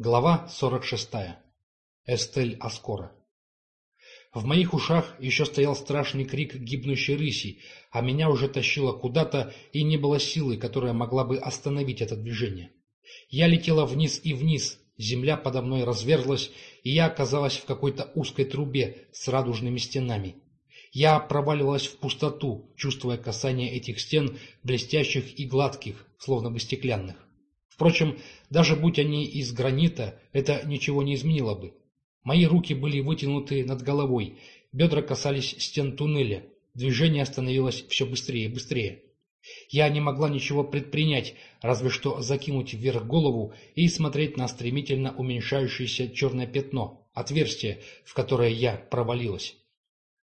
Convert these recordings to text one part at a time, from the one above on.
Глава 46. Эстель Аскора. В моих ушах еще стоял страшный крик гибнущей рыси, а меня уже тащило куда-то, и не было силы, которая могла бы остановить это движение. Я летела вниз и вниз, земля подо мной разверзлась, и я оказалась в какой-то узкой трубе с радужными стенами. Я проваливалась в пустоту, чувствуя касание этих стен, блестящих и гладких, словно бы стеклянных. Впрочем, даже будь они из гранита, это ничего не изменило бы. Мои руки были вытянуты над головой, бедра касались стен туннеля, движение становилось все быстрее и быстрее. Я не могла ничего предпринять, разве что закинуть вверх голову и смотреть на стремительно уменьшающееся черное пятно, отверстие, в которое я провалилась.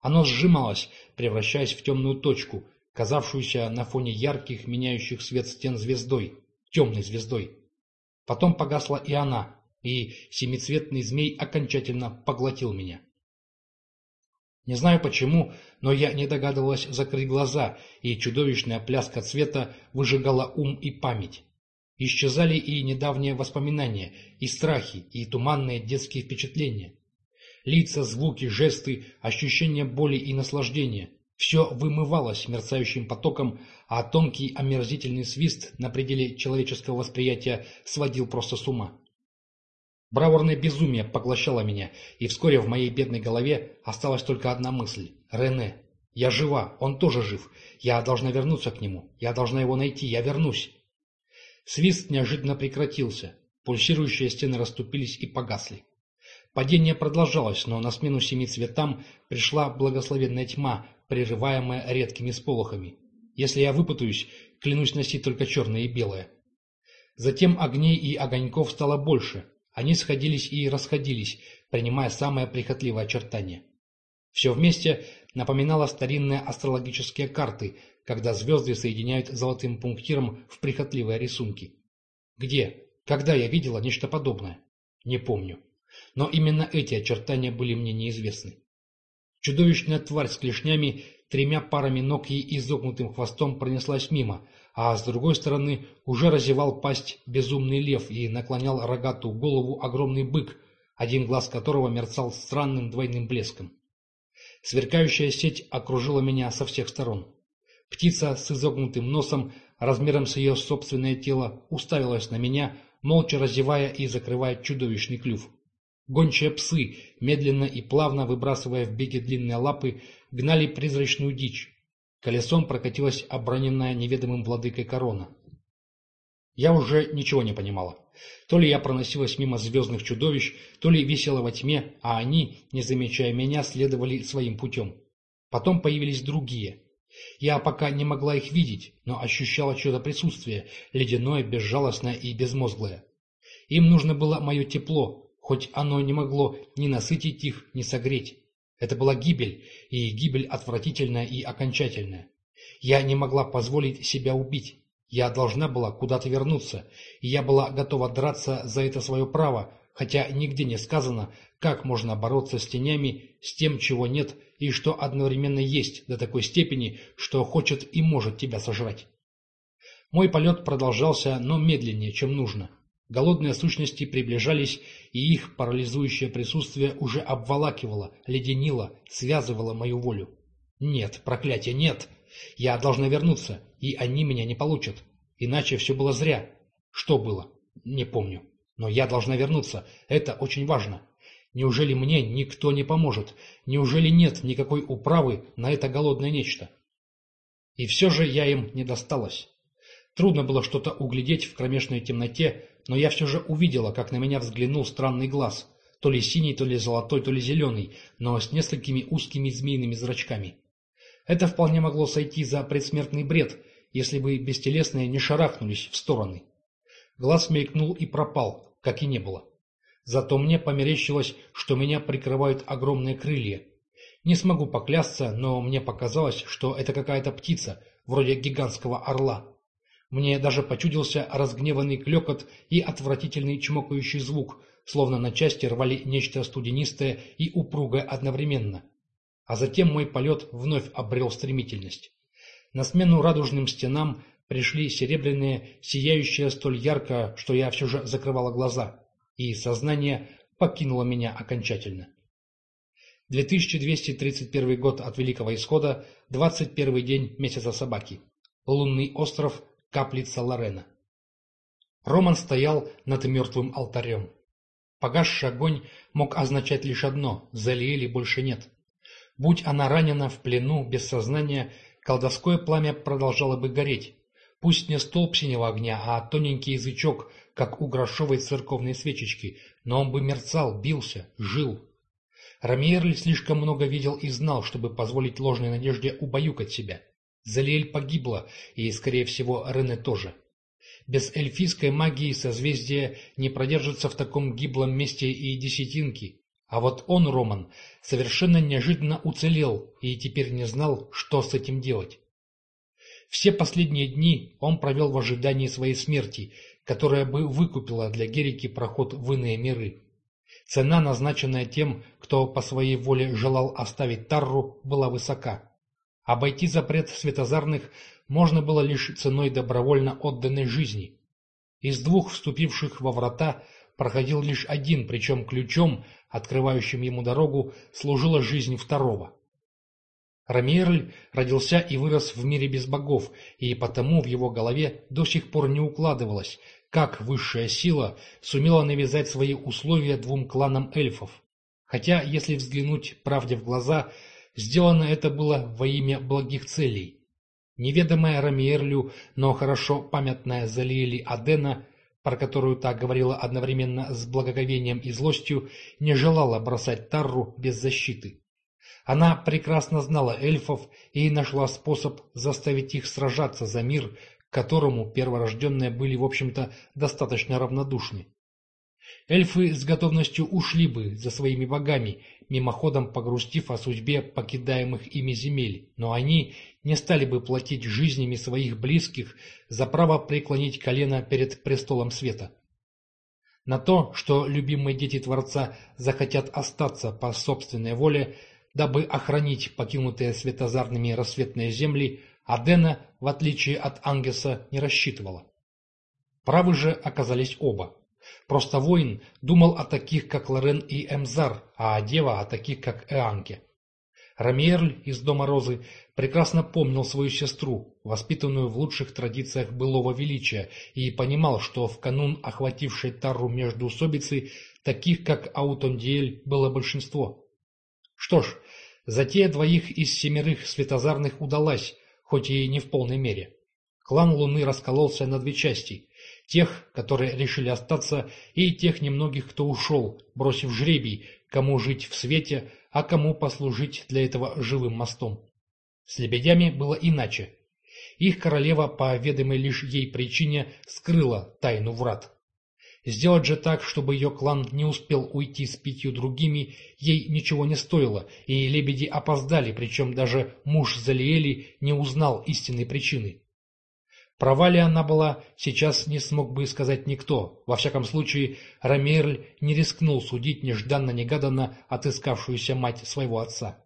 Оно сжималось, превращаясь в темную точку, казавшуюся на фоне ярких, меняющих свет стен звездой темной звездой. Потом погасла и она, и семицветный змей окончательно поглотил меня. Не знаю почему, но я не догадывалась закрыть глаза, и чудовищная пляска цвета выжигала ум и память. Исчезали и недавние воспоминания, и страхи, и туманные детские впечатления. Лица, звуки, жесты, ощущения боли и наслаждения. Все вымывалось мерцающим потоком, а тонкий омерзительный свист на пределе человеческого восприятия сводил просто с ума. Браворное безумие поглощало меня, и вскоре в моей бедной голове осталась только одна мысль — Рене. Я жива, он тоже жив. Я должна вернуться к нему. Я должна его найти, я вернусь. Свист неожиданно прекратился. Пульсирующие стены расступились и погасли. Падение продолжалось, но на смену семи цветам пришла благословенная тьма, прерываемая редкими сполохами. Если я выпутаюсь, клянусь носить только черное и белое. Затем огней и огоньков стало больше. Они сходились и расходились, принимая самое прихотливое очертание. Все вместе напоминало старинные астрологические карты, когда звезды соединяют золотым пунктиром в прихотливые рисунки. Где, когда я видела нечто подобное? Не помню. Но именно эти очертания были мне неизвестны. Чудовищная тварь с клешнями, тремя парами ног и изогнутым хвостом пронеслась мимо, а с другой стороны уже разевал пасть безумный лев и наклонял рогатую голову огромный бык, один глаз которого мерцал странным двойным блеском. Сверкающая сеть окружила меня со всех сторон. Птица с изогнутым носом, размером с ее собственное тело, уставилась на меня, молча разевая и закрывая чудовищный клюв. Гончие псы, медленно и плавно выбрасывая в беге длинные лапы, гнали призрачную дичь. Колесом прокатилась оброненная неведомым владыкой корона. Я уже ничего не понимала. То ли я проносилась мимо звездных чудовищ, то ли висела во тьме, а они, не замечая меня, следовали своим путем. Потом появились другие. Я пока не могла их видеть, но ощущала чье-то присутствие, ледяное, безжалостное и безмозглое. Им нужно было мое тепло, хоть оно не могло ни насытить их, ни согреть. Это была гибель, и гибель отвратительная и окончательная. Я не могла позволить себя убить. Я должна была куда-то вернуться, и я была готова драться за это свое право, хотя нигде не сказано, как можно бороться с тенями, с тем, чего нет, и что одновременно есть до такой степени, что хочет и может тебя сожрать. Мой полет продолжался, но медленнее, чем нужно. Голодные сущности приближались, и их парализующее присутствие уже обволакивало, леденило, связывало мою волю. Нет, проклятие, нет! Я должна вернуться, и они меня не получат. Иначе все было зря. Что было? Не помню. Но я должна вернуться. Это очень важно. Неужели мне никто не поможет? Неужели нет никакой управы на это голодное нечто? И все же я им не досталась. Трудно было что-то углядеть в кромешной темноте, но я все же увидела, как на меня взглянул странный глаз, то ли синий, то ли золотой, то ли зеленый, но с несколькими узкими змеиными зрачками. Это вполне могло сойти за предсмертный бред, если бы бестелесные не шарахнулись в стороны. Глаз мелькнул и пропал, как и не было. Зато мне померещилось, что меня прикрывают огромные крылья. Не смогу поклясться, но мне показалось, что это какая-то птица, вроде гигантского орла. Мне даже почудился разгневанный клекот и отвратительный чмокающий звук, словно на части рвали нечто студенистое и упругое одновременно. А затем мой полет вновь обрел стремительность. На смену радужным стенам пришли серебряные, сияющие столь ярко, что я все же закрывала глаза. и сознание покинуло меня окончательно. 2231 год от Великого Исхода, 21 день месяца собаки. Лунный остров, каплица Лорена. Роман стоял над мертвым алтарем. Погасший огонь мог означать лишь одно – Залиэли больше нет. Будь она ранена, в плену, без сознания, колдовское пламя продолжало бы гореть. Пусть не столб синего огня, а тоненький язычок, как у грошовой церковной свечечки, но он бы мерцал, бился, жил. Рамиерль слишком много видел и знал, чтобы позволить ложной надежде убаюкать себя. Залиэль погибла, и, скорее всего, Рене тоже. Без эльфийской магии созвездие не продержится в таком гиблом месте и десятинки. А вот он, Роман, совершенно неожиданно уцелел и теперь не знал, что с этим делать. Все последние дни он провел в ожидании своей смерти, которая бы выкупила для Герики проход в иные миры. Цена, назначенная тем, кто по своей воле желал оставить Тарру, была высока. Обойти запрет светозарных можно было лишь ценой добровольно отданной жизни. Из двух вступивших во врата проходил лишь один, причем ключом, открывающим ему дорогу, служила жизнь второго. Рамиерль родился и вырос в мире без богов, и потому в его голове до сих пор не укладывалось, как высшая сила сумела навязать свои условия двум кланам эльфов. Хотя, если взглянуть правде в глаза, сделано это было во имя благих целей. Неведомая Рамиерлю, но хорошо памятная Залиэли Адена, про которую так говорила одновременно с благоговением и злостью, не желала бросать Тарру без защиты. Она прекрасно знала эльфов и нашла способ заставить их сражаться за мир, к которому перворожденные были, в общем-то, достаточно равнодушны. Эльфы с готовностью ушли бы за своими богами, мимоходом погрустив о судьбе покидаемых ими земель, но они не стали бы платить жизнями своих близких за право преклонить колено перед престолом света. На то, что любимые дети Творца захотят остаться по собственной воле, дабы охранить покинутые светозарными рассветные земли, Адена, в отличие от Ангеса, не рассчитывала. Правы же оказались оба. Просто воин думал о таких, как Лорен и Эмзар, а дева о таких, как Эанке. Рамиерль из Дома Розы прекрасно помнил свою сестру, воспитанную в лучших традициях былого величия, и понимал, что в канун охватившей Тарру междоусобицы таких, как Аутондиэль, было большинство. Что ж, затея двоих из семерых светозарных удалась, хоть и не в полной мере. Клан Луны раскололся на две части – тех, которые решили остаться, и тех немногих, кто ушел, бросив жребий, кому жить в свете, а кому послужить для этого живым мостом. С лебедями было иначе. Их королева, по ведомой лишь ей причине, скрыла тайну врат. Сделать же так, чтобы ее клан не успел уйти с пятью другими, ей ничего не стоило, и лебеди опоздали, причем даже муж Залиэли не узнал истинной причины. Права ли она была, сейчас не смог бы сказать никто. Во всяком случае, Рамирль не рискнул судить нежданно-негаданно отыскавшуюся мать своего отца.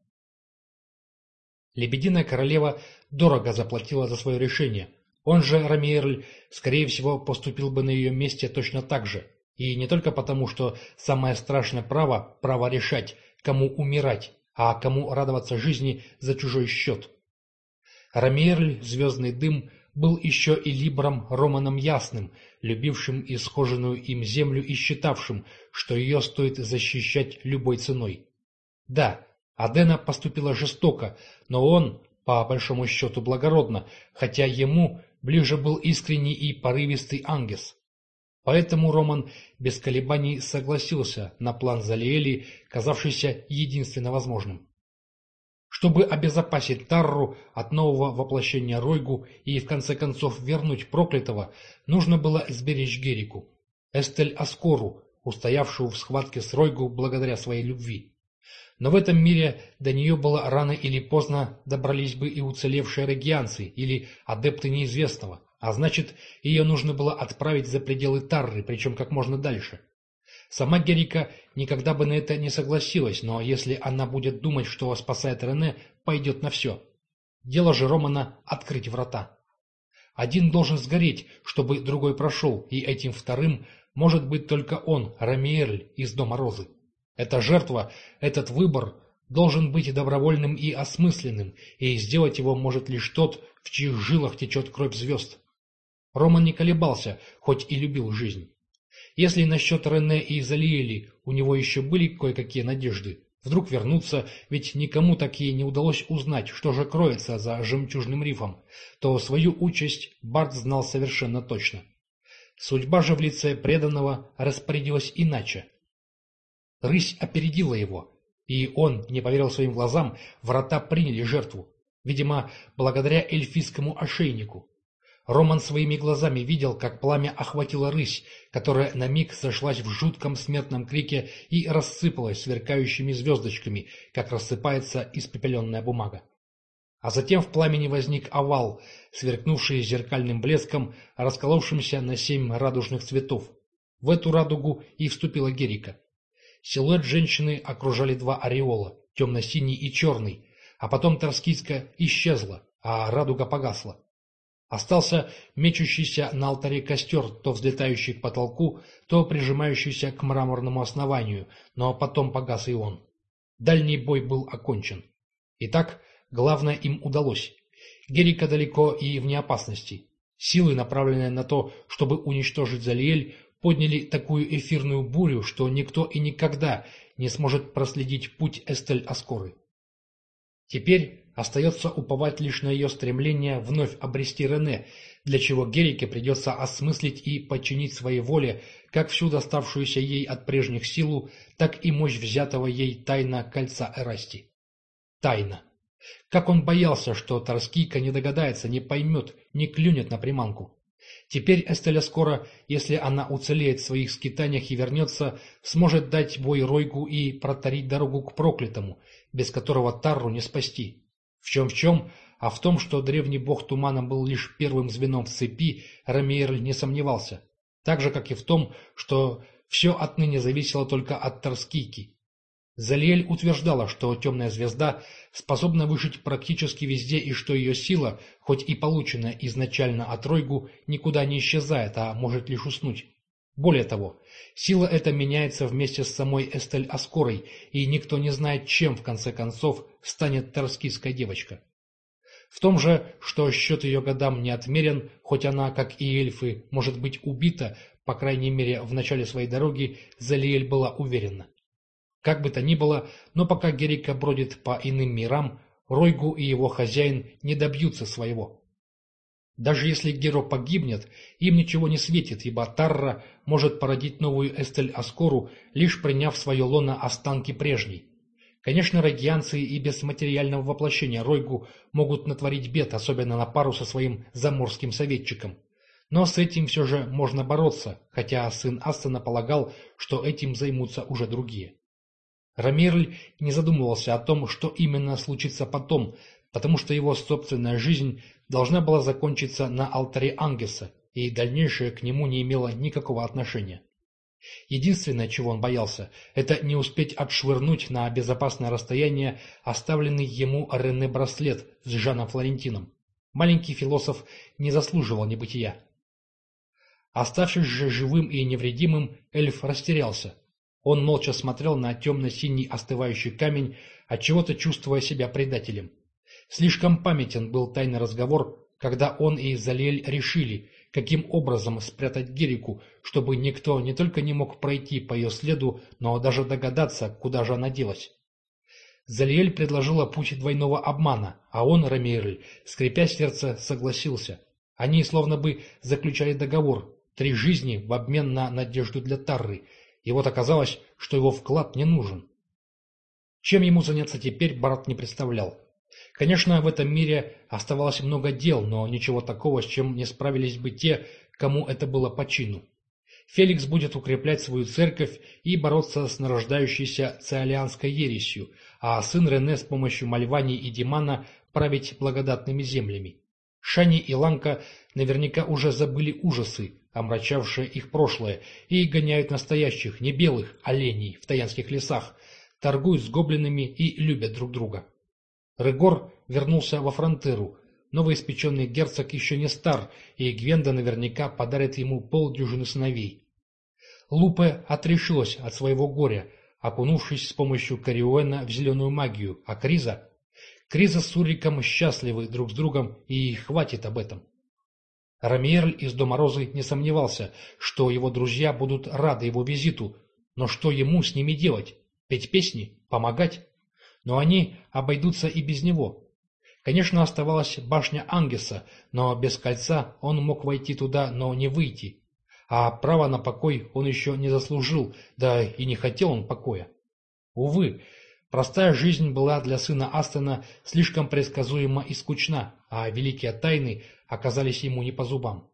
Лебединая королева дорого заплатила за свое решение. Он же, Рамиерль, скорее всего, поступил бы на ее месте точно так же. И не только потому, что самое страшное право – право решать, кому умирать, а кому радоваться жизни за чужой счет. Рамиерль, звездный дым – был еще и Либром Романом Ясным, любившим исхоженную им землю и считавшим, что ее стоит защищать любой ценой. Да, Адена поступила жестоко, но он, по большому счету, благородно, хотя ему ближе был искренний и порывистый Ангес. Поэтому Роман без колебаний согласился на план Залиэли, казавшийся единственно возможным. Чтобы обезопасить Тарру от нового воплощения Ройгу и в конце концов вернуть проклятого, нужно было сберечь Герику, Эстель Аскору, устоявшую в схватке с Ройгу благодаря своей любви. Но в этом мире до нее было рано или поздно добрались бы и уцелевшие регианцы или адепты неизвестного, а значит, ее нужно было отправить за пределы Тарры, причем как можно дальше. Сама Герика никогда бы на это не согласилась, но если она будет думать, что спасает Рене, пойдет на все. Дело же Романа — открыть врата. Один должен сгореть, чтобы другой прошел, и этим вторым может быть только он, Рамиерль, из Дома Розы. Эта жертва, этот выбор должен быть добровольным и осмысленным, и сделать его может лишь тот, в чьих жилах течет кровь звезд. Роман не колебался, хоть и любил жизнь. Если насчет Рене и Залиэли у него еще были кое-какие надежды, вдруг вернуться, ведь никому так и не удалось узнать, что же кроется за жемчужным рифом, то свою участь Барт знал совершенно точно. Судьба же в лице преданного распорядилась иначе. Рысь опередила его, и он не поверил своим глазам, врата приняли жертву, видимо, благодаря эльфийскому ошейнику. Роман своими глазами видел, как пламя охватило рысь, которая на миг сошлась в жутком смертном крике и рассыпалась сверкающими звездочками, как рассыпается испепеленная бумага. А затем в пламени возник овал, сверкнувший зеркальным блеском, расколовшимся на семь радужных цветов. В эту радугу и вступила Герика. Силуэт женщины окружали два ореола, темно-синий и черный, а потом Троскийска исчезла, а радуга погасла. Остался мечущийся на алтаре костер, то взлетающий к потолку, то прижимающийся к мраморному основанию, но потом погас и он. Дальний бой был окончен. Итак, главное им удалось. Герика далеко и вне опасности. Силы, направленные на то, чтобы уничтожить Залиэль, подняли такую эфирную бурю, что никто и никогда не сможет проследить путь Эстель-Аскоры. Теперь остается уповать лишь на ее стремление вновь обрести Рене, для чего Герике придется осмыслить и подчинить своей воле как всю доставшуюся ей от прежних силу, так и мощь взятого ей тайна кольца Эрасти. Тайна. Как он боялся, что Торскийка не догадается, не поймет, не клюнет на приманку. Теперь Эстеля скоро, если она уцелеет в своих скитаниях и вернется, сможет дать бой Ройгу и протарить дорогу к проклятому, без которого Тарру не спасти. В чем в чем, а в том, что древний бог тумана был лишь первым звеном в цепи, Рамиерль не сомневался. Так же, как и в том, что все отныне зависело только от Торскийки. Залиэль утверждала, что темная звезда способна выжить практически везде и что ее сила, хоть и полученная изначально от Ройгу, никуда не исчезает, а может лишь уснуть. Более того, сила эта меняется вместе с самой Эстель Аскорой, и никто не знает, чем в конце концов станет торскийская девочка. В том же, что счет ее годам не отмерен, хоть она, как и эльфы, может быть убита, по крайней мере в начале своей дороги, Залиэль была уверена. Как бы то ни было, но пока Герика бродит по иным мирам, Ройгу и его хозяин не добьются своего. Даже если Геро погибнет, им ничего не светит, ибо Тарра может породить новую Эстель-Аскору, лишь приняв свое лоно останки прежней. Конечно, рогианцы и без материального воплощения Ройгу могут натворить бед, особенно на пару со своим заморским советчиком. Но с этим все же можно бороться, хотя сын Астона полагал, что этим займутся уже другие. Рамирль не задумывался о том, что именно случится потом, потому что его собственная жизнь должна была закончиться на алтаре Ангеса, и дальнейшее к нему не имело никакого отношения. Единственное, чего он боялся, это не успеть отшвырнуть на безопасное расстояние оставленный ему Рене браслет с Жаном Флорентином. Маленький философ не заслуживал небытия. Оставшись же живым и невредимым, эльф растерялся. Он молча смотрел на темно-синий остывающий камень, отчего-то чувствуя себя предателем. Слишком памятен был тайный разговор, когда он и Залель решили, каким образом спрятать Герику, чтобы никто не только не мог пройти по ее следу, но даже догадаться, куда же она делась. Залиэль предложила путь двойного обмана, а он, Рамиерль, скрипя сердце, согласился. Они словно бы заключали договор, три жизни в обмен на надежду для Тарры, и вот оказалось, что его вклад не нужен. Чем ему заняться теперь, Барт не представлял. Конечно, в этом мире оставалось много дел, но ничего такого, с чем не справились бы те, кому это было по чину. Феликс будет укреплять свою церковь и бороться с нарождающейся циолианской ересью, а сын Рене с помощью Мальвани и Димана править благодатными землями. Шани и Ланка наверняка уже забыли ужасы, омрачавшие их прошлое, и гоняют настоящих, не белых, оленей в таянских лесах, торгуют с гоблинами и любят друг друга. Регор вернулся во фронтеру. Новоиспеченный герцог еще не стар, и Гвенда наверняка подарит ему полдюжины сыновей. Лупе отрешилась от своего горя, окунувшись с помощью Кариуэна в зеленую магию, а Криза... Криза с Уриком счастливы друг с другом, и хватит об этом. Рамиерль из Дома Розы не сомневался, что его друзья будут рады его визиту, но что ему с ними делать? Петь песни? Помогать? Но они обойдутся и без него. Конечно, оставалась башня Ангеса, но без кольца он мог войти туда, но не выйти. А право на покой он еще не заслужил, да и не хотел он покоя. Увы, простая жизнь была для сына Астона слишком предсказуема и скучна, а великие тайны оказались ему не по зубам.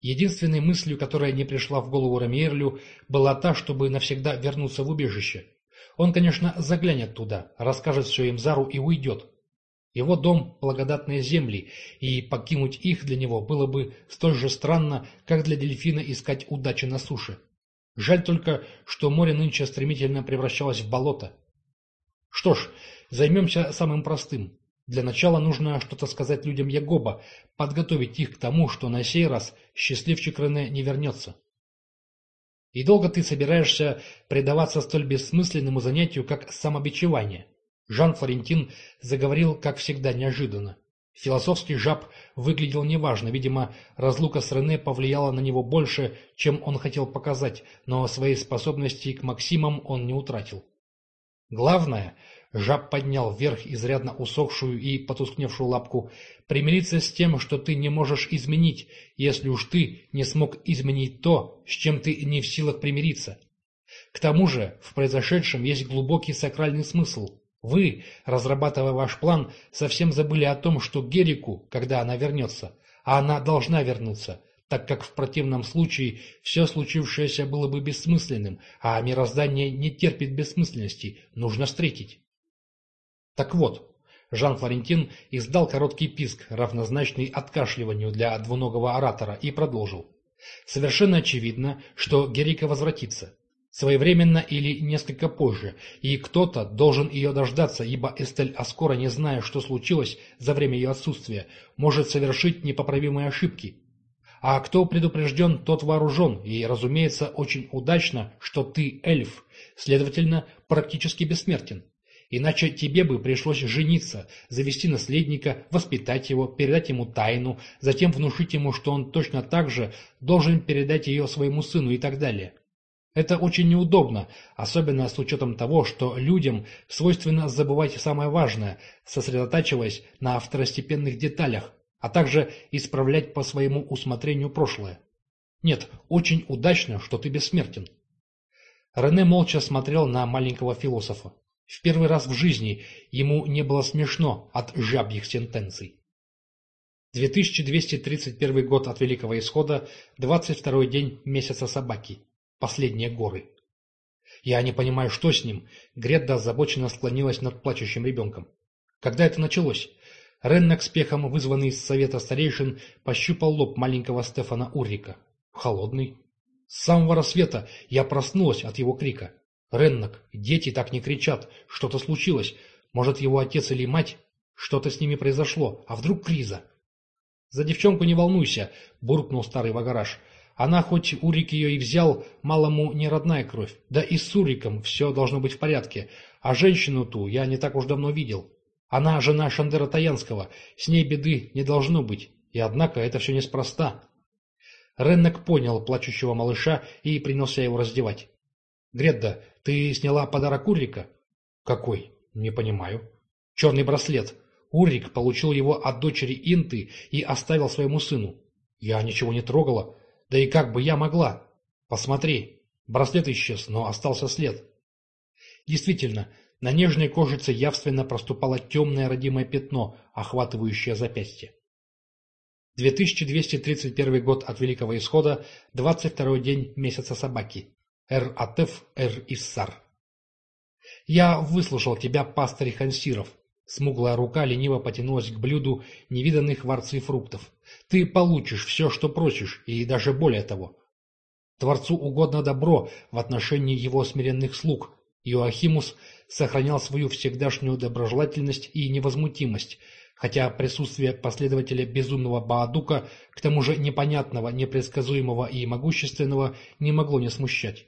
Единственной мыслью, которая не пришла в голову Рамиерлю, была та, чтобы навсегда вернуться в убежище. Он, конечно, заглянет туда, расскажет все им Зару и уйдет. Его дом – благодатные земли, и покинуть их для него было бы столь же странно, как для дельфина искать удачи на суше. Жаль только, что море нынче стремительно превращалось в болото. Что ж, займемся самым простым. Для начала нужно что-то сказать людям Ягоба, подготовить их к тому, что на сей раз счастливчик Рене не вернется. И долго ты собираешься предаваться столь бессмысленному занятию, как самобичевание? Жан Флорентин заговорил, как всегда, неожиданно. Философский жаб выглядел неважно, видимо, разлука с Рене повлияла на него больше, чем он хотел показать, но своей способности к Максимам он не утратил. Главное, жаб поднял вверх изрядно усохшую и потускневшую лапку, примириться с тем, что ты не можешь изменить, если уж ты не смог изменить то, с чем ты не в силах примириться. К тому же в произошедшем есть глубокий сакральный смысл. Вы, разрабатывая ваш план, совсем забыли о том, что Герику, когда она вернется, а она должна вернуться, так как в противном случае все случившееся было бы бессмысленным, а мироздание не терпит бессмысленности, нужно встретить. Так вот, Жан-Флорентин издал короткий писк, равнозначный откашливанию для двуногого оратора, и продолжил. Совершенно очевидно, что Герика возвратится своевременно или несколько позже, и кто-то должен ее дождаться, ибо Эстель Аскора, не зная, что случилось за время ее отсутствия, может совершить непоправимые ошибки. А кто предупрежден, тот вооружен, и, разумеется, очень удачно, что ты эльф, следовательно, практически бессмертен. Иначе тебе бы пришлось жениться, завести наследника, воспитать его, передать ему тайну, затем внушить ему, что он точно так же должен передать ее своему сыну и так далее. Это очень неудобно, особенно с учетом того, что людям свойственно забывать самое важное, сосредотачиваясь на второстепенных деталях, а также исправлять по своему усмотрению прошлое. Нет, очень удачно, что ты бессмертен. Рене молча смотрел на маленького философа. В первый раз в жизни ему не было смешно от жабьих сентенций. 2231 год от Великого Исхода, 22 день месяца собаки последние горы. Я не понимаю, что с ним. Гретда озабоченно склонилась над плачущим ребенком. Когда это началось? Реннак с пехом, вызванный из совета старейшин, пощупал лоб маленького Стефана Уррика. Холодный. С самого рассвета я проснулась от его крика. Реннак, дети так не кричат. Что-то случилось. Может, его отец или мать? Что-то с ними произошло. А вдруг Криза? За девчонку не волнуйся, буркнул старый вагараш. Она хоть Урик ее и взял, малому не родная кровь. Да и с Уриком все должно быть в порядке. А женщину ту я не так уж давно видел. Она жена Шандера Таянского, с ней беды не должно быть. И однако это все неспроста. Реннек понял плачущего малыша и принялся его раздевать. «Гредда, ты сняла подарок Урика?» «Какой? Не понимаю». «Черный браслет. Урик получил его от дочери Инты и оставил своему сыну. Я ничего не трогала. Да и как бы я могла? Посмотри, браслет исчез, но остался след. Действительно, на нежной кожице явственно проступало темное родимое пятно, охватывающее запястье. 2231 год от Великого Исхода, 22 день месяца собаки. Эр-Атеф, Эр-Иссар. Я выслушал тебя, пастырь Хансиров. Смуглая рука лениво потянулась к блюду невиданных варций фруктов. «Ты получишь все, что просишь, и даже более того. Творцу угодно добро в отношении его смиренных слуг. Иоахимус сохранял свою всегдашнюю доброжелательность и невозмутимость, хотя присутствие последователя безумного Баадука, к тому же непонятного, непредсказуемого и могущественного, не могло не смущать.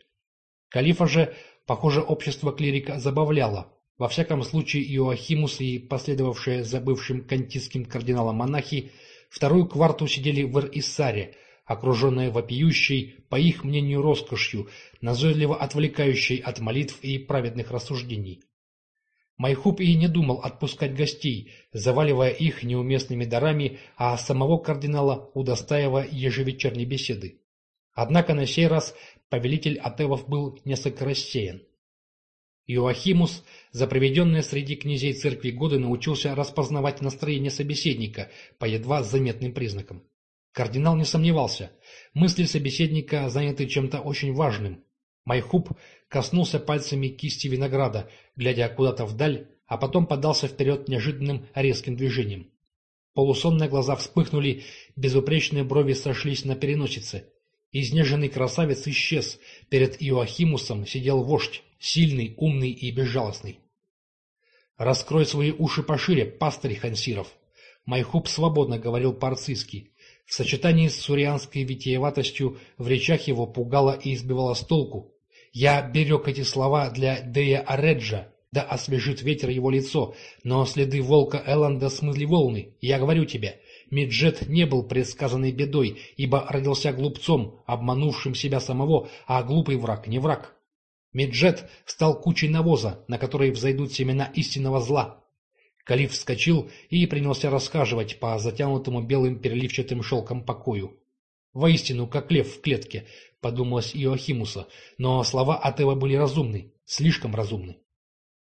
Калифа же, похоже, общество клирика забавляло. Во всяком случае, Иоахимус и последовавшие за бывшим кантистским кардиналом монахи вторую кварту сидели в Эр-Иссаре, окруженные вопиющей, по их мнению, роскошью, назойливо отвлекающей от молитв и праведных рассуждений. Майхуб и не думал отпускать гостей, заваливая их неуместными дарами, а самого кардинала удостаивая ежевечерней беседы. Однако на сей раз повелитель Атевов был несколько рассеян. Иоахимус за проведенные среди князей церкви годы научился распознавать настроение собеседника по едва заметным признакам. Кардинал не сомневался. Мысли собеседника заняты чем-то очень важным. Майхуб коснулся пальцами кисти винограда, глядя куда-то вдаль, а потом подался вперед неожиданным резким движением. Полусонные глаза вспыхнули, безупречные брови сошлись на переносице. Изнеженный красавец исчез. Перед Иоахимусом сидел вождь, сильный, умный и безжалостный. «Раскрой свои уши пошире, пастырь Хансиров!» Майхуб свободно говорил по-арцистски. В сочетании с сурианской витиеватостью в речах его пугало и избивало с толку. Я берег эти слова для Дея Ареджа, да освежит ветер его лицо, но следы волка Элланда смыли волны. Я говорю тебе, Меджет не был предсказанной бедой, ибо родился глупцом, обманувшим себя самого, а глупый враг не враг. Меджет стал кучей навоза, на которой взойдут семена истинного зла. Калиф вскочил и принялся рассказывать по затянутому белым переливчатым шелком покою. Воистину, как лев в клетке, подумалось Иоахимуса, но слова Атева были разумны, слишком разумны.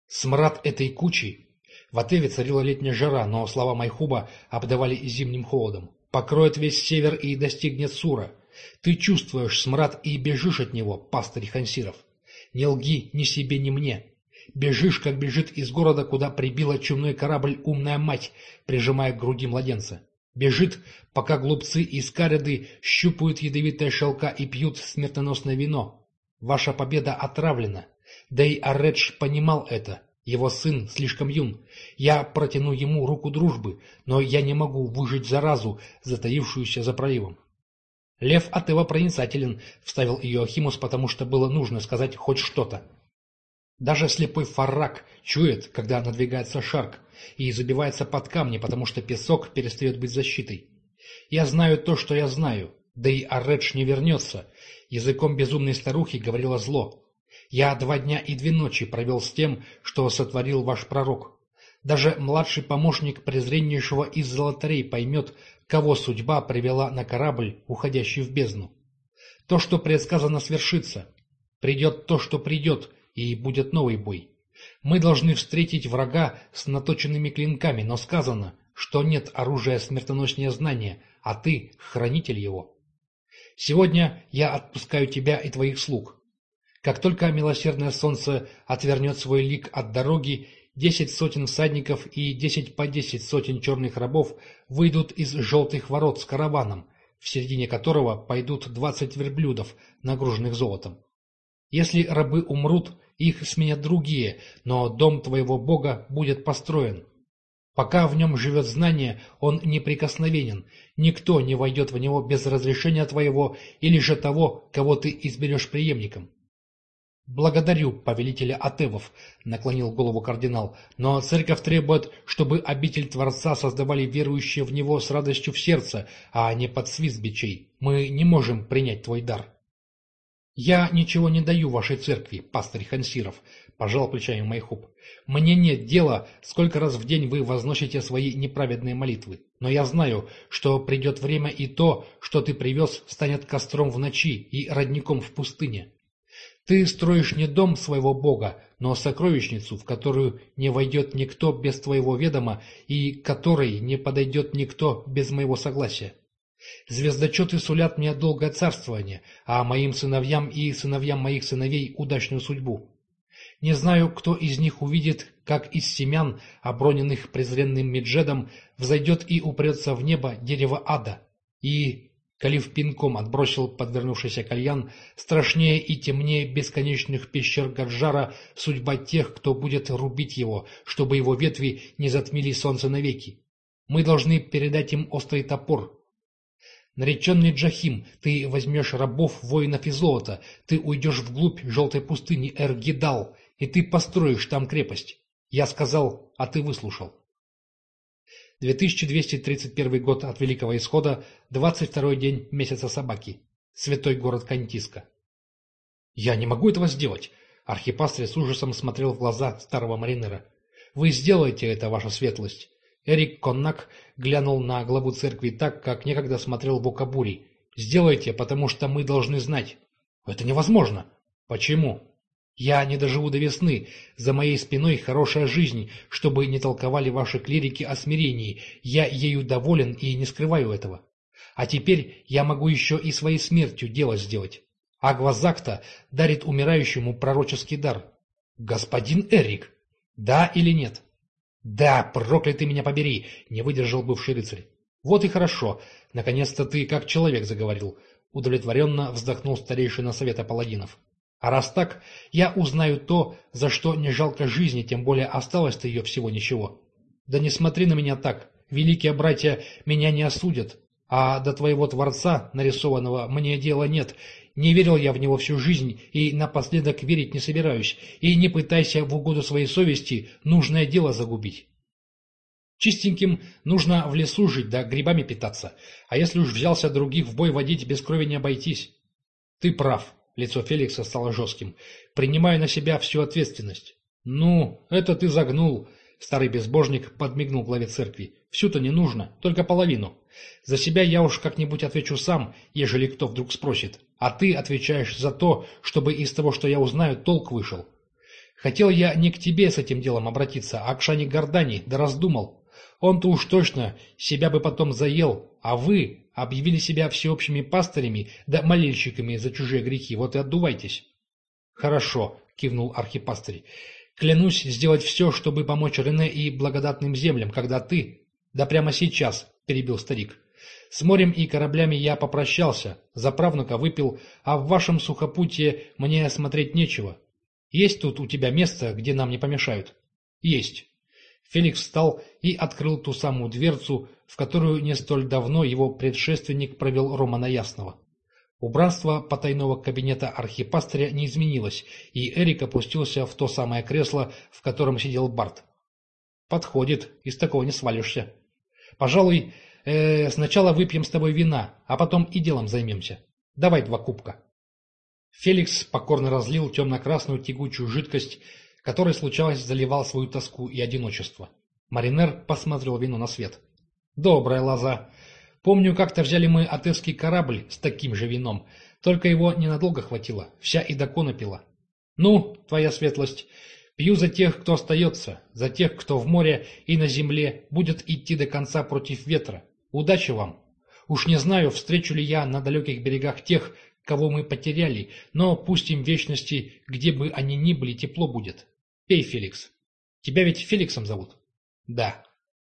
Смрад этой кучи в Атеве царила летняя жара, но слова Майхуба обдавали зимним холодом. «Покроет весь север и достигнет Сура. Ты чувствуешь смрад и бежишь от него, пастырь Хансиров. Не лги ни себе, ни мне. Бежишь, как бежит из города, куда прибила чумной корабль умная мать, прижимая к груди младенца. Бежит, пока глупцы из Кариды щупают ядовитые шелка и пьют смертоносное вино. Ваша победа отравлена. Да и Аредж понимал это. Его сын слишком юн. Я протяну ему руку дружбы, но я не могу выжить заразу, затаившуюся за проливом. Лев Атева проницателен, вставил Иоахимус, потому что было нужно сказать хоть что-то. Даже слепой фаррак чует, когда надвигается шарк, и забивается под камни, потому что песок перестает быть защитой. Я знаю то, что я знаю, да и Аредж не вернется. Языком безумной старухи говорила зло. Я два дня и две ночи провел с тем, что сотворил ваш пророк. Даже младший помощник презреннейшего из золотарей поймет, кого судьба привела на корабль, уходящий в бездну. То, что предсказано, свершится. Придет то, что придет, и будет новый бой. Мы должны встретить врага с наточенными клинками, но сказано, что нет оружия смертоноснее знания, а ты — хранитель его. Сегодня я отпускаю тебя и твоих слуг. Как только милосердное солнце отвернет свой лик от дороги, десять сотен всадников и десять по десять сотен черных рабов выйдут из желтых ворот с караваном, в середине которого пойдут двадцать верблюдов, нагруженных золотом. Если рабы умрут, их сменят другие, но дом твоего Бога будет построен. Пока в нем живет знание, он неприкосновенен, никто не войдет в него без разрешения твоего или же того, кого ты изберешь преемником. «Благодарю, повелителя Атевов», — наклонил голову кардинал, «но церковь требует, чтобы обитель Творца создавали верующие в него с радостью в сердце, а не под свист бичей. Мы не можем принять твой дар». «Я ничего не даю вашей церкви, пастырь Хансиров», — пожал плечами Майхуб. «Мне нет дела, сколько раз в день вы возносите свои неправедные молитвы. Но я знаю, что придет время и то, что ты привез, станет костром в ночи и родником в пустыне. Ты строишь не дом своего Бога, но сокровищницу, в которую не войдет никто без твоего ведома и которой не подойдет никто без моего согласия. Звездочеты сулят мне долгое царствование, а моим сыновьям и сыновьям моих сыновей удачную судьбу. Не знаю, кто из них увидит, как из семян, оброненных презренным Меджедом, взойдет и упрется в небо дерево ада, и Калиф пинком отбросил подвернувшийся кальян. Страшнее и темнее бесконечных пещер Гаджара судьба тех, кто будет рубить его, чтобы его ветви не затмили солнце навеки. Мы должны передать им острый топор. Нареченный Джахим, ты возьмешь рабов, воинов и золото, ты уйдешь вглубь желтой пустыни Эргидал, и ты построишь там крепость. Я сказал, а ты выслушал. 2231 год от Великого Исхода, 22 день месяца собаки. Святой город Кантиска. «Я не могу этого сделать!» Архипастырь с ужасом смотрел в глаза старого маринера. «Вы сделаете это, ваша светлость!» Эрик Коннак глянул на главу церкви так, как некогда смотрел в Окабури. «Сделайте, потому что мы должны знать». «Это невозможно!» «Почему?» «Я не доживу до весны. За моей спиной хорошая жизнь, чтобы не толковали ваши клирики о смирении. Я ею доволен и не скрываю этого. А теперь я могу еще и своей смертью дело сделать. Агвазакта дарит умирающему пророческий дар. Господин Эрик, да или нет? Да, проклятый меня побери, не выдержал бывший рыцарь. Вот и хорошо, наконец-то ты как человек заговорил. Удовлетворенно вздохнул старейшина совета паладинов. А раз так, я узнаю то, за что не жалко жизни, тем более осталось-то ее всего ничего. Да не смотри на меня так, великие братья меня не осудят, а до твоего Творца, нарисованного, мне дела нет. Не верил я в него всю жизнь и напоследок верить не собираюсь. И не пытайся в угоду своей совести нужное дело загубить. Чистеньким нужно в лесу жить, да грибами питаться. А если уж взялся других в бой водить, без крови не обойтись. Ты прав. Лицо Феликса стало жестким. Принимаю на себя всю ответственность. Ну, это ты загнул. Старый безбожник подмигнул главе церкви. Всю-то не нужно, только половину. За себя я уж как-нибудь отвечу сам, ежели кто вдруг спросит. А ты отвечаешь за то, чтобы из того, что я узнаю, толк вышел. Хотел я не к тебе с этим делом обратиться, а к Шане Гордани, да раздумал. Он-то уж точно себя бы потом заел, а вы объявили себя всеобщими пастырями да молельщиками за чужие грехи, вот и отдувайтесь. Хорошо, кивнул архипастырь. Клянусь сделать все, чтобы помочь Рене и благодатным землям, когда ты... Да прямо сейчас, перебил старик. С морем и кораблями я попрощался, за правнука выпил, а в вашем сухопутье мне смотреть нечего. Есть тут у тебя место, где нам не помешают? Есть. Феликс встал и открыл ту самую дверцу, в которую не столь давно его предшественник провел Романа Ясного. Убранство потайного кабинета архипастыря не изменилось, и Эрик опустился в то самое кресло, в котором сидел Барт. «Подходит, из такого не свалишься. Пожалуй, э, сначала выпьем с тобой вина, а потом и делом займемся. Давай два кубка». Феликс покорно разлил темно-красную тягучую жидкость, которой, случалось, заливал свою тоску и одиночество. Маринер посмотрел вино на свет. «Добрая лоза. Помню, как-то взяли мы отевский корабль с таким же вином, только его ненадолго хватило, вся и до пила. Ну, твоя светлость, пью за тех, кто остается, за тех, кто в море и на земле будет идти до конца против ветра. Удачи вам! Уж не знаю, встречу ли я на далеких берегах тех, кого мы потеряли, но пусть им вечности, где бы они ни были, тепло будет. Пей, Феликс. Тебя ведь Феликсом зовут? Да.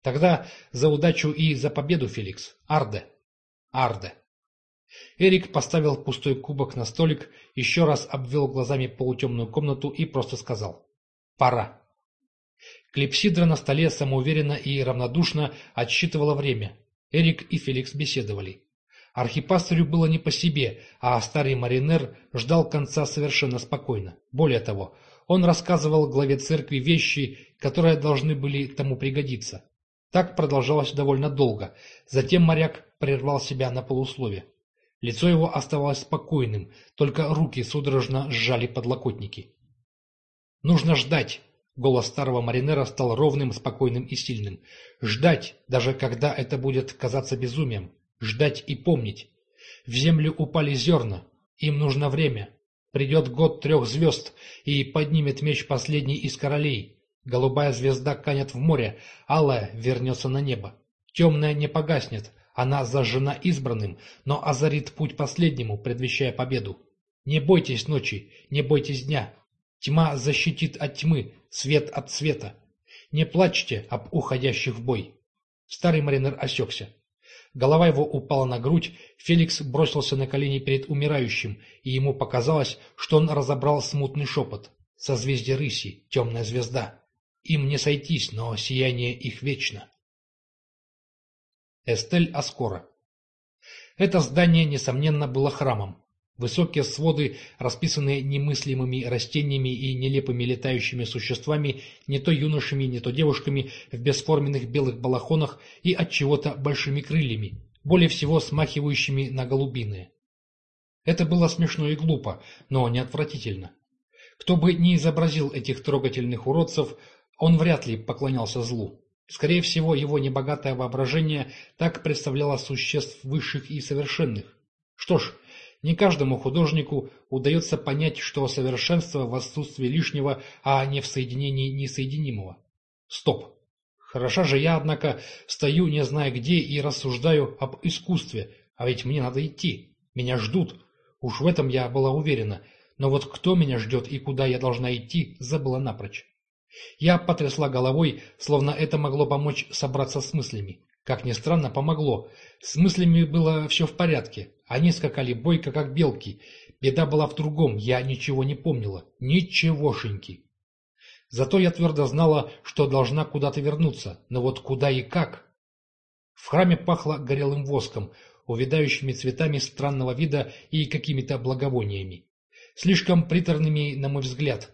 Тогда за удачу и за победу, Феликс. Арде. Арде. Эрик поставил пустой кубок на столик, еще раз обвел глазами полутемную комнату и просто сказал «Пора». Клипсидра на столе самоуверенно и равнодушно отсчитывала время. Эрик и Феликс беседовали. Архипастырю было не по себе, а старый маринер ждал конца совершенно спокойно. Более того, он рассказывал главе церкви вещи, которые должны были тому пригодиться. Так продолжалось довольно долго. Затем моряк прервал себя на полуслове. Лицо его оставалось спокойным, только руки судорожно сжали подлокотники. «Нужно ждать!» Голос старого маринера стал ровным, спокойным и сильным. «Ждать, даже когда это будет казаться безумием. Ждать и помнить. В землю упали зерна. Им нужно время. Придет год трех звезд, и поднимет меч последний из королей. Голубая звезда канет в море, алая вернется на небо. Темная не погаснет, она зажжена избранным, но озарит путь последнему, предвещая победу. Не бойтесь ночи, не бойтесь дня. Тьма защитит от тьмы, свет от света. Не плачьте об уходящих в бой. Старый маринер осекся. Голова его упала на грудь, Феликс бросился на колени перед умирающим, и ему показалось, что он разобрал смутный шепот. Созвездие рыси, темная звезда. Им не сойтись, но сияние их вечно. Эстель Аскора. Это здание, несомненно, было храмом. Высокие своды, расписанные немыслимыми растениями и нелепыми летающими существами, не то юношами, не то девушками в бесформенных белых балахонах и от чего-то большими крыльями, более всего смахивающими на голубиные. Это было смешно и глупо, но не отвратительно. Кто бы ни изобразил этих трогательных уродцев, он вряд ли поклонялся злу. Скорее всего, его небогатое воображение так представляло существ высших и совершенных. Что ж, не каждому художнику удается понять, что совершенство в отсутствии лишнего, а не в соединении несоединимого. Стоп. Хороша же я, однако, стою не зная где и рассуждаю об искусстве, а ведь мне надо идти. Меня ждут. Уж в этом я была уверена. Но вот кто меня ждет и куда я должна идти, забыла напрочь. Я потрясла головой, словно это могло помочь собраться с мыслями. Как ни странно, помогло. С мыслями было все в порядке. Они скакали бойко, как белки. Беда была в другом, я ничего не помнила. Ничегошеньки. Зато я твердо знала, что должна куда-то вернуться. Но вот куда и как? В храме пахло горелым воском, увядающими цветами странного вида и какими-то благовониями. Слишком приторными, на мой взгляд.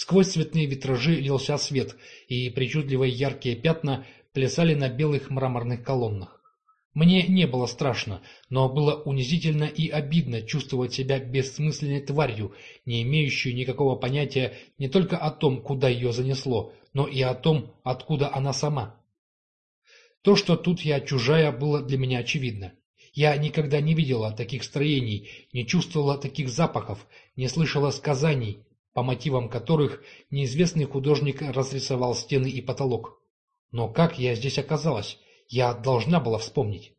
Сквозь цветные витражи лился свет, и причудливые яркие пятна плясали на белых мраморных колоннах. Мне не было страшно, но было унизительно и обидно чувствовать себя бессмысленной тварью, не имеющей никакого понятия не только о том, куда ее занесло, но и о том, откуда она сама. То, что тут я чужая, было для меня очевидно. Я никогда не видела таких строений, не чувствовала таких запахов, не слышала сказаний, по мотивам которых неизвестный художник разрисовал стены и потолок. Но как я здесь оказалась? Я должна была вспомнить.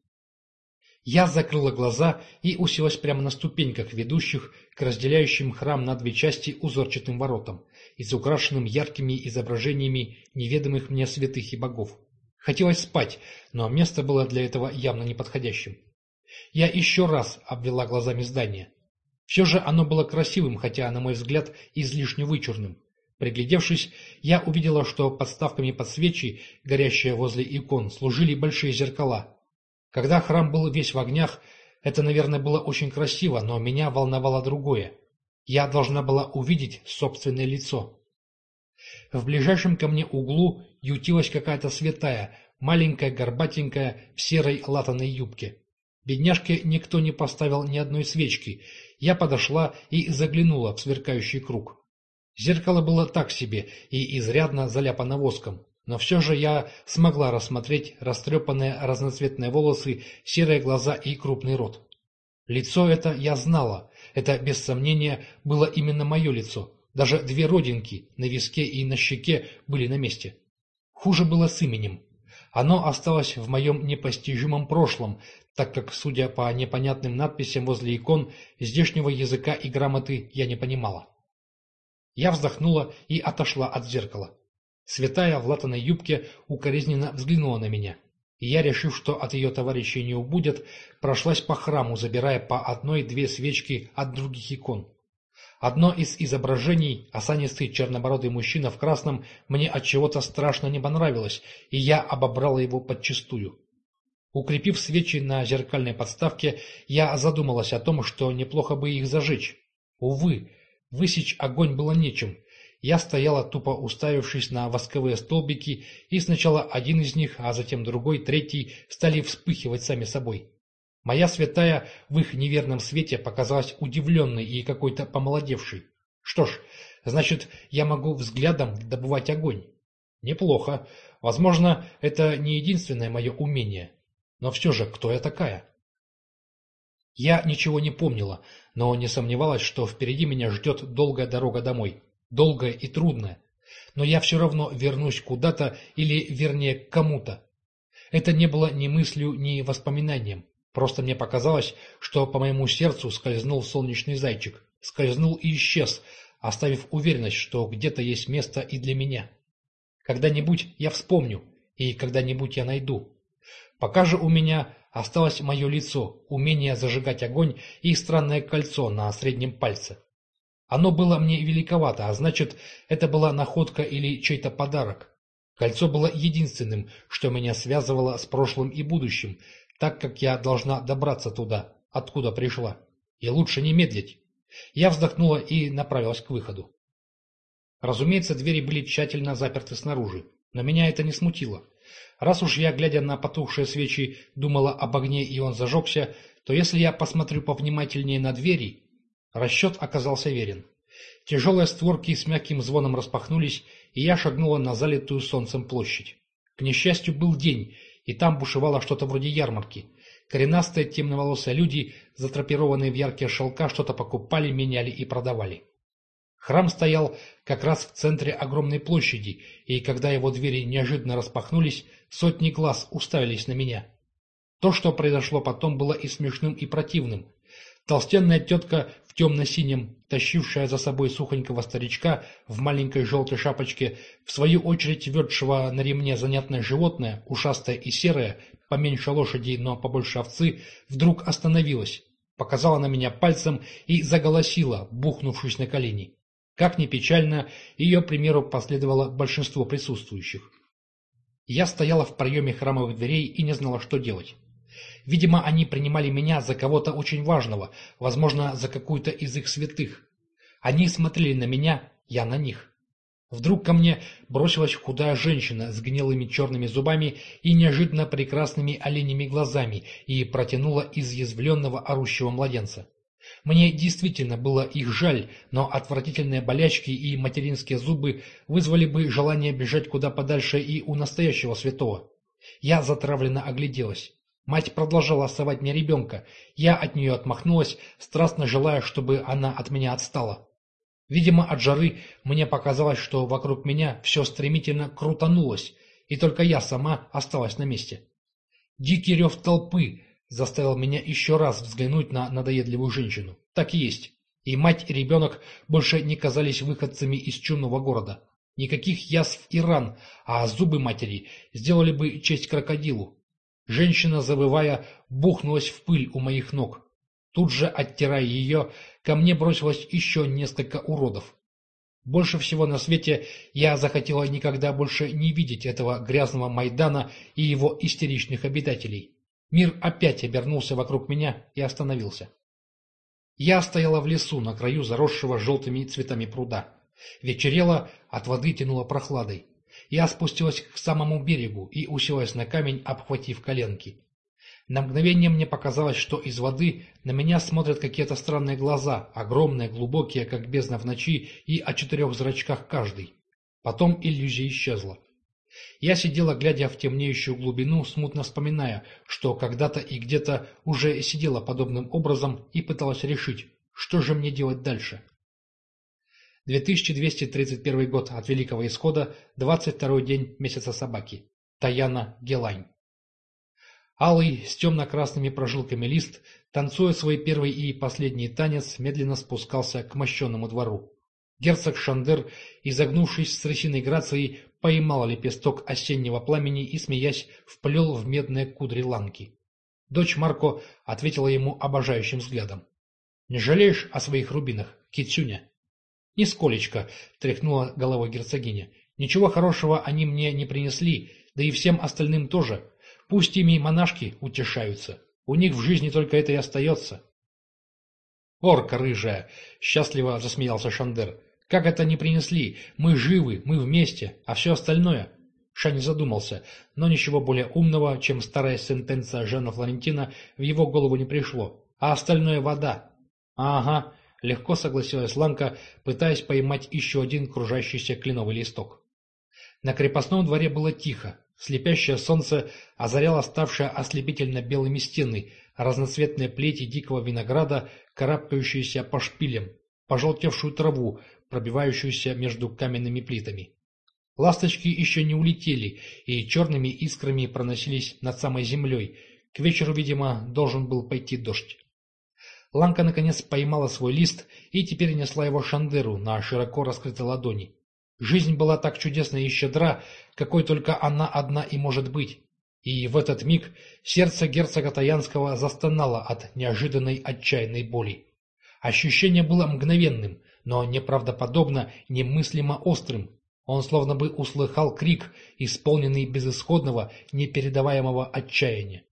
Я закрыла глаза и уселась прямо на ступеньках, ведущих к разделяющим храм на две части узорчатым воротам, изукрашенным яркими изображениями неведомых мне святых и богов. Хотелось спать, но место было для этого явно неподходящим. Я еще раз обвела глазами здание. Все же оно было красивым, хотя, на мой взгляд, излишне вычурным. Приглядевшись, я увидела, что подставками под свечи, горящие возле икон, служили большие зеркала. Когда храм был весь в огнях, это, наверное, было очень красиво, но меня волновало другое. Я должна была увидеть собственное лицо. В ближайшем ко мне углу ютилась какая-то святая, маленькая, горбатенькая, в серой латаной юбке. Бедняжке никто не поставил ни одной свечки. Я подошла и заглянула в сверкающий круг. Зеркало было так себе и изрядно заляпано воском, но все же я смогла рассмотреть растрепанные разноцветные волосы, серые глаза и крупный рот. Лицо это я знала, это, без сомнения, было именно мое лицо. Даже две родинки на виске и на щеке были на месте. Хуже было с именем. Оно осталось в моем непостижимом прошлом, так как, судя по непонятным надписям возле икон, здешнего языка и грамоты я не понимала. Я вздохнула и отошла от зеркала. Святая в латаной юбке укоризненно взглянула на меня. Я, решив, что от ее товарищей не убудет, прошлась по храму, забирая по одной-две свечки от других икон. Одно из изображений, осанистый чернобородый мужчина в красном, мне от чего-то страшно не понравилось, и я обобрала его подчистую. Укрепив свечи на зеркальной подставке, я задумалась о том, что неплохо бы их зажечь. Увы, высечь огонь было нечем. Я стояла, тупо уставившись на восковые столбики, и сначала один из них, а затем другой, третий, стали вспыхивать сами собой. Моя святая в их неверном свете показалась удивленной и какой-то помолодевшей. Что ж, значит, я могу взглядом добывать огонь. Неплохо. Возможно, это не единственное мое умение. Но все же, кто я такая? Я ничего не помнила, но не сомневалась, что впереди меня ждет долгая дорога домой. Долгая и трудная. Но я все равно вернусь куда-то или, вернее, к кому-то. Это не было ни мыслью, ни воспоминанием. Просто мне показалось, что по моему сердцу скользнул солнечный зайчик. Скользнул и исчез, оставив уверенность, что где-то есть место и для меня. Когда-нибудь я вспомню, и когда-нибудь я найду. Пока же у меня осталось мое лицо, умение зажигать огонь и странное кольцо на среднем пальце. Оно было мне великовато, а значит, это была находка или чей-то подарок. Кольцо было единственным, что меня связывало с прошлым и будущим, так как я должна добраться туда, откуда пришла. И лучше не медлить. Я вздохнула и направилась к выходу. Разумеется, двери были тщательно заперты снаружи, но меня это не смутило. Раз уж я, глядя на потухшие свечи, думала об огне и он зажегся, то если я посмотрю повнимательнее на двери... Расчет оказался верен. Тяжелые створки с мягким звоном распахнулись, и я шагнула на залитую солнцем площадь. К несчастью, был день, и там бушевало что-то вроде ярмарки. Коренастые темноволосые люди, затрапированные в яркие шелка, что-то покупали, меняли и продавали. Храм стоял как раз в центре огромной площади, и когда его двери неожиданно распахнулись, сотни глаз уставились на меня. То, что произошло потом, было и смешным, и противным. Толстенная тетка в темно-синем, тащившая за собой сухонького старичка в маленькой желтой шапочке, в свою очередь ведшего на ремне занятное животное, ушастое и серое, поменьше лошади, но побольше овцы, вдруг остановилась, показала на меня пальцем и заголосила, бухнувшись на колени. Как ни печально, ее примеру последовало большинство присутствующих. Я стояла в проеме храмовых дверей и не знала, что делать. Видимо, они принимали меня за кого-то очень важного, возможно, за какую-то из их святых. Они смотрели на меня, я на них. Вдруг ко мне бросилась худая женщина с гнилыми черными зубами и неожиданно прекрасными оленями глазами и протянула изъязвленного орущего младенца. Мне действительно было их жаль, но отвратительные болячки и материнские зубы вызвали бы желание бежать куда подальше и у настоящего святого. Я затравленно огляделась. Мать продолжала совать мне ребенка. Я от нее отмахнулась, страстно желая, чтобы она от меня отстала. Видимо, от жары мне показалось, что вокруг меня все стремительно крутанулось, и только я сама осталась на месте. Дикий рев толпы, заставил меня еще раз взглянуть на надоедливую женщину. Так и есть. И мать, и ребенок больше не казались выходцами из чумного города. Никаких язв и ран, а зубы матери сделали бы честь крокодилу. Женщина, завывая, бухнулась в пыль у моих ног. Тут же, оттирая ее, ко мне бросилось еще несколько уродов. Больше всего на свете я захотела никогда больше не видеть этого грязного Майдана и его истеричных обитателей. Мир опять обернулся вокруг меня и остановился. Я стояла в лесу на краю заросшего желтыми цветами пруда. Вечерело, от воды тянуло прохладой. Я спустилась к самому берегу и уселась на камень, обхватив коленки. На мгновение мне показалось, что из воды на меня смотрят какие-то странные глаза, огромные, глубокие, как бездна в ночи, и о четырех зрачках каждый. Потом иллюзия исчезла. Я сидела, глядя в темнеющую глубину, смутно вспоминая, что когда-то и где-то уже сидела подобным образом и пыталась решить, что же мне делать дальше. 2231 год от Великого Исхода, 22 день месяца собаки. Таяна Гелань. Алый, с темно-красными прожилками лист, танцуя свой первый и последний танец, медленно спускался к мощенному двору. Герцог Шандер, изогнувшись с рысиной грацией, поймал лепесток осеннего пламени и, смеясь, вплел в медные кудри ланки. Дочь Марко ответила ему обожающим взглядом. — Не жалеешь о своих рубинах, Китсюня? — Нисколечко, — тряхнула головой герцогиня. — Ничего хорошего они мне не принесли, да и всем остальным тоже. Пусть ими монашки утешаются. У них в жизни только это и остается. — Орка рыжая! — счастливо засмеялся Шандер. Как это не принесли? Мы живы, мы вместе, а все остальное...» Шань задумался, но ничего более умного, чем старая сентенция Жена Флорентина, в его голову не пришло. «А остальное вода». «Ага», — легко согласилась Ланка, пытаясь поймать еще один кружащийся кленовый листок. На крепостном дворе было тихо. Слепящее солнце озаряло ставшие ослепительно белыми стены, разноцветные плети дикого винограда, карабкающиеся по шпилям, пожелтевшую траву, пробивающуюся между каменными плитами. Ласточки еще не улетели и черными искрами проносились над самой землей. К вечеру, видимо, должен был пойти дождь. Ланка, наконец, поймала свой лист и теперь несла его Шандеру на широко раскрытой ладони. Жизнь была так чудесна и щедра, какой только она одна и может быть. И в этот миг сердце герцога Таянского застонало от неожиданной отчаянной боли. Ощущение было мгновенным, но неправдоподобно, немыслимо острым. Он словно бы услыхал крик, исполненный безысходного, непередаваемого отчаяния.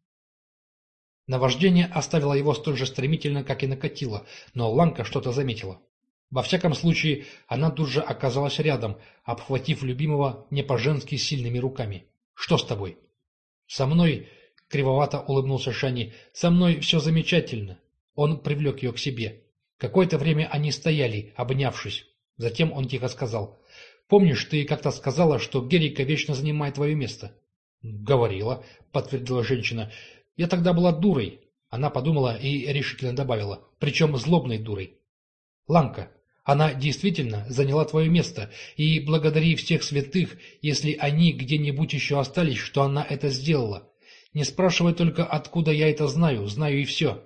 Наваждение оставило его столь же стремительно, как и накатило, но Ланка что-то заметила. Во всяком случае, она тут же оказалась рядом, обхватив любимого не по-женски сильными руками. «Что с тобой?» «Со мной...» — кривовато улыбнулся Шани. «Со мной все замечательно». Он привлек ее к себе. Какое-то время они стояли, обнявшись. Затем он тихо сказал. «Помнишь, ты как-то сказала, что Герика вечно занимает твое место?» «Говорила», — подтвердила женщина. «Я тогда была дурой». Она подумала и решительно добавила. «Причем злобной дурой». «Ланка, она действительно заняла твое место, и благодари всех святых, если они где-нибудь еще остались, что она это сделала. Не спрашивай только, откуда я это знаю, знаю и все».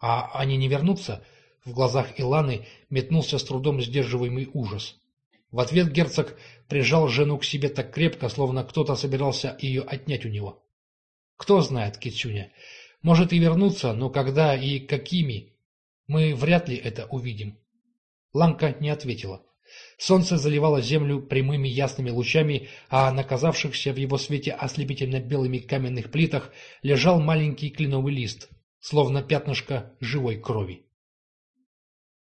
«А они не вернутся?» В глазах Иланы метнулся с трудом сдерживаемый ужас. В ответ герцог прижал жену к себе так крепко, словно кто-то собирался ее отнять у него. Кто знает, Китсюня, может и вернуться, но когда и какими, мы вряд ли это увидим. Ланка не ответила. Солнце заливало землю прямыми ясными лучами, а на казавшихся в его свете ослепительно белыми каменных плитах лежал маленький кленовый лист, словно пятнышко живой крови.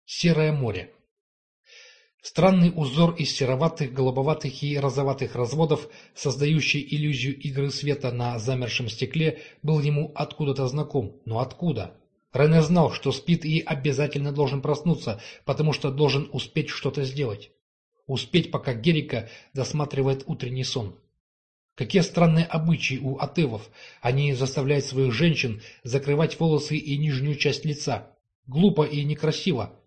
Серое море Странный узор из сероватых, голубоватых и розоватых разводов, создающий иллюзию игры света на замершем стекле, был ему откуда-то знаком. Но откуда? Рене знал, что спит и обязательно должен проснуться, потому что должен успеть что-то сделать. Успеть, пока Герика досматривает утренний сон. Какие странные обычаи у атевов. Они заставляют своих женщин закрывать волосы и нижнюю часть лица. Глупо и некрасиво.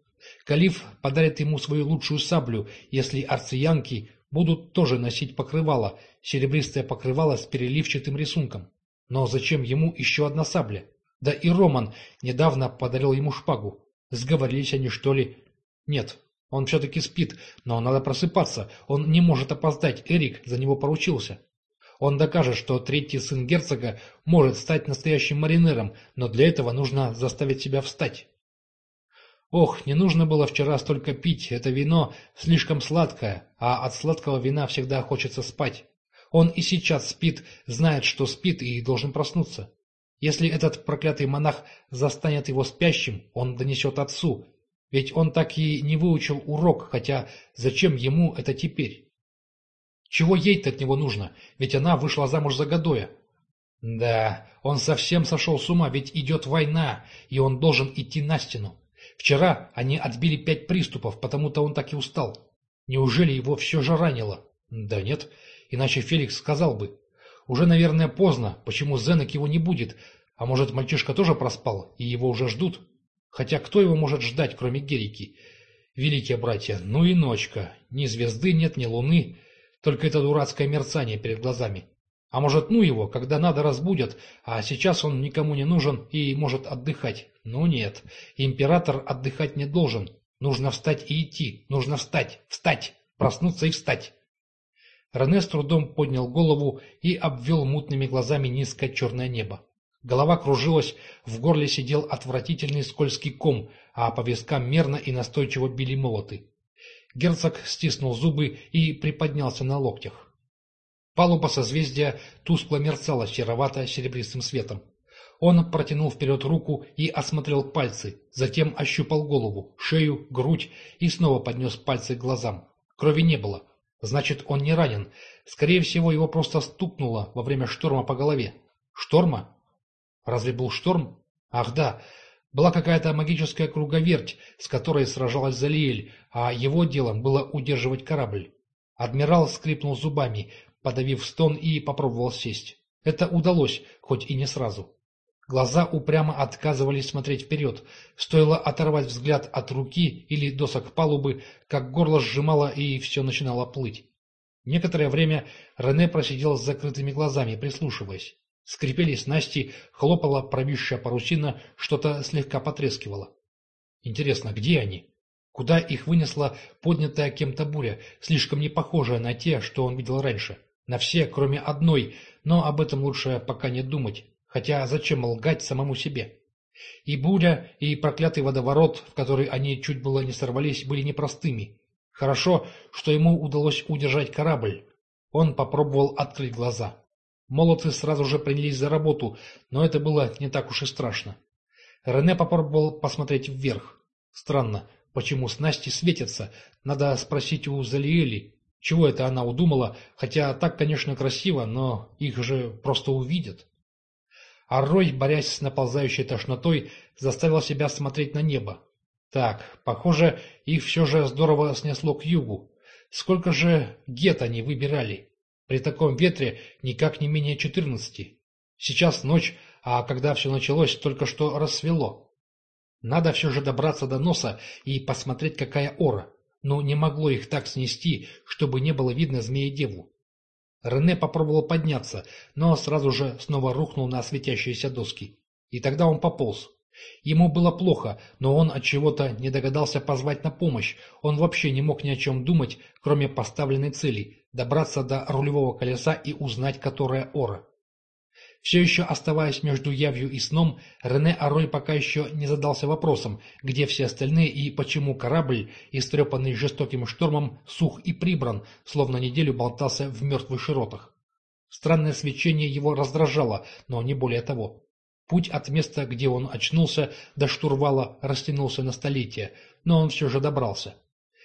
Калиф подарит ему свою лучшую саблю, если арциянки будут тоже носить покрывало, серебристое покрывало с переливчатым рисунком. Но зачем ему еще одна сабля? Да и Роман недавно подарил ему шпагу. Сговорились они, что ли? Нет, он все-таки спит, но надо просыпаться. Он не может опоздать, Эрик за него поручился. Он докажет, что третий сын герцога может стать настоящим маринером, но для этого нужно заставить себя встать. Ох, не нужно было вчера столько пить, это вино слишком сладкое, а от сладкого вина всегда хочется спать. Он и сейчас спит, знает, что спит и должен проснуться. Если этот проклятый монах застанет его спящим, он донесет отцу, ведь он так и не выучил урок, хотя зачем ему это теперь? Чего ей-то от него нужно, ведь она вышла замуж за Гадоя. Да, он совсем сошел с ума, ведь идет война, и он должен идти на стену. Вчера они отбили пять приступов, потому-то он так и устал. Неужели его все же ранило? Да нет, иначе Феликс сказал бы. Уже, наверное, поздно, почему Зенек его не будет, а может, мальчишка тоже проспал, и его уже ждут? Хотя кто его может ждать, кроме Герики? Великие братья, ну и ночка. Ни звезды нет, ни луны, только это дурацкое мерцание перед глазами. А может, ну его, когда надо, разбудят, а сейчас он никому не нужен и может отдыхать. Ну нет, император отдыхать не должен. Нужно встать и идти, нужно встать, встать, проснуться и встать. Рене с трудом поднял голову и обвел мутными глазами низкое черное небо. Голова кружилась, в горле сидел отвратительный скользкий ком, а по вискам мерно и настойчиво били молоты. Герцог стиснул зубы и приподнялся на локтях. Палуба созвездия тускло мерцала серовато-серебристым светом. Он протянул вперед руку и осмотрел пальцы, затем ощупал голову, шею, грудь и снова поднес пальцы к глазам. Крови не было. Значит, он не ранен. Скорее всего, его просто стукнуло во время шторма по голове. Шторма? Разве был шторм? Ах да, была какая-то магическая круговерть, с которой сражалась Залиэль, а его делом было удерживать корабль. Адмирал скрипнул зубами, подавив стон и попробовал сесть. Это удалось, хоть и не сразу. Глаза упрямо отказывались смотреть вперед. Стоило оторвать взгляд от руки или досок палубы, как горло сжимало и все начинало плыть. Некоторое время Рене просидел с закрытыми глазами, прислушиваясь. Скрипели снасти, хлопала провисшая парусина, что-то слегка потрескивало. Интересно, где они? Куда их вынесла поднятая кем-то буря, слишком не похожая на те, что он видел раньше? На все, кроме одной, но об этом лучше пока не думать, хотя зачем лгать самому себе? И буря, и проклятый водоворот, в который они чуть было не сорвались, были непростыми. Хорошо, что ему удалось удержать корабль. Он попробовал открыть глаза. Молодцы сразу же принялись за работу, но это было не так уж и страшно. Рене попробовал посмотреть вверх. Странно, почему снасти светятся? Надо спросить у Залиэли, чего это она удумала, хотя так, конечно, красиво, но их же просто увидят. А Рой, борясь с наползающей тошнотой, заставил себя смотреть на небо. Так, похоже, их все же здорово снесло к югу. Сколько же гет они выбирали? При таком ветре никак не менее четырнадцати. Сейчас ночь, а когда все началось, только что рассвело. Надо все же добраться до носа и посмотреть, какая ора. Но не могло их так снести, чтобы не было видно змеи-деву. Рене попробовал подняться, но сразу же снова рухнул на светящиеся доски. И тогда он пополз. Ему было плохо, но он от чего-то не догадался позвать на помощь. Он вообще не мог ни о чем думать, кроме поставленной цели – добраться до рулевого колеса и узнать, которая ора. Все еще оставаясь между явью и сном, Рене Арой пока еще не задался вопросом, где все остальные и почему корабль, истрепанный жестоким штормом, сух и прибран, словно неделю болтался в мертвых широтах. Странное свечение его раздражало, но не более того. Путь от места, где он очнулся, до штурвала растянулся на столетия, но он все же добрался.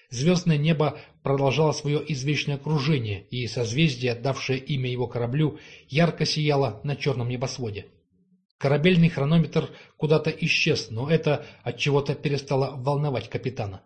Звездное небо продолжало свое извечное кружение, и созвездие, отдавшее имя его кораблю, ярко сияло на черном небосводе. Корабельный хронометр куда-то исчез, но это от чего-то перестало волновать капитана.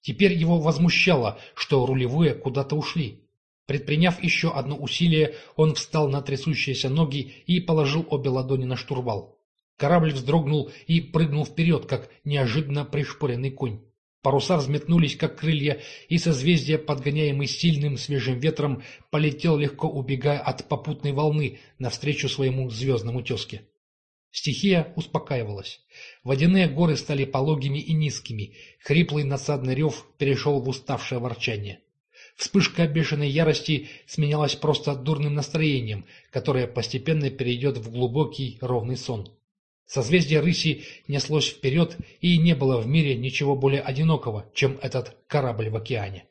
Теперь его возмущало, что рулевые куда-то ушли. Предприняв еще одно усилие, он встал на трясущиеся ноги и положил обе ладони на штурвал. Корабль вздрогнул и прыгнул вперед, как неожиданно пришпоренный конь. Паруса взметнулись, как крылья, и созвездие, подгоняемый сильным свежим ветром, полетел легко убегая от попутной волны навстречу своему звездному тезке. Стихия успокаивалась. Водяные горы стали пологими и низкими, хриплый насадный рев перешел в уставшее ворчание. Вспышка бешеной ярости сменялась просто дурным настроением, которое постепенно перейдет в глубокий ровный сон. Созвездие рыси неслось вперед, и не было в мире ничего более одинокого, чем этот корабль в океане.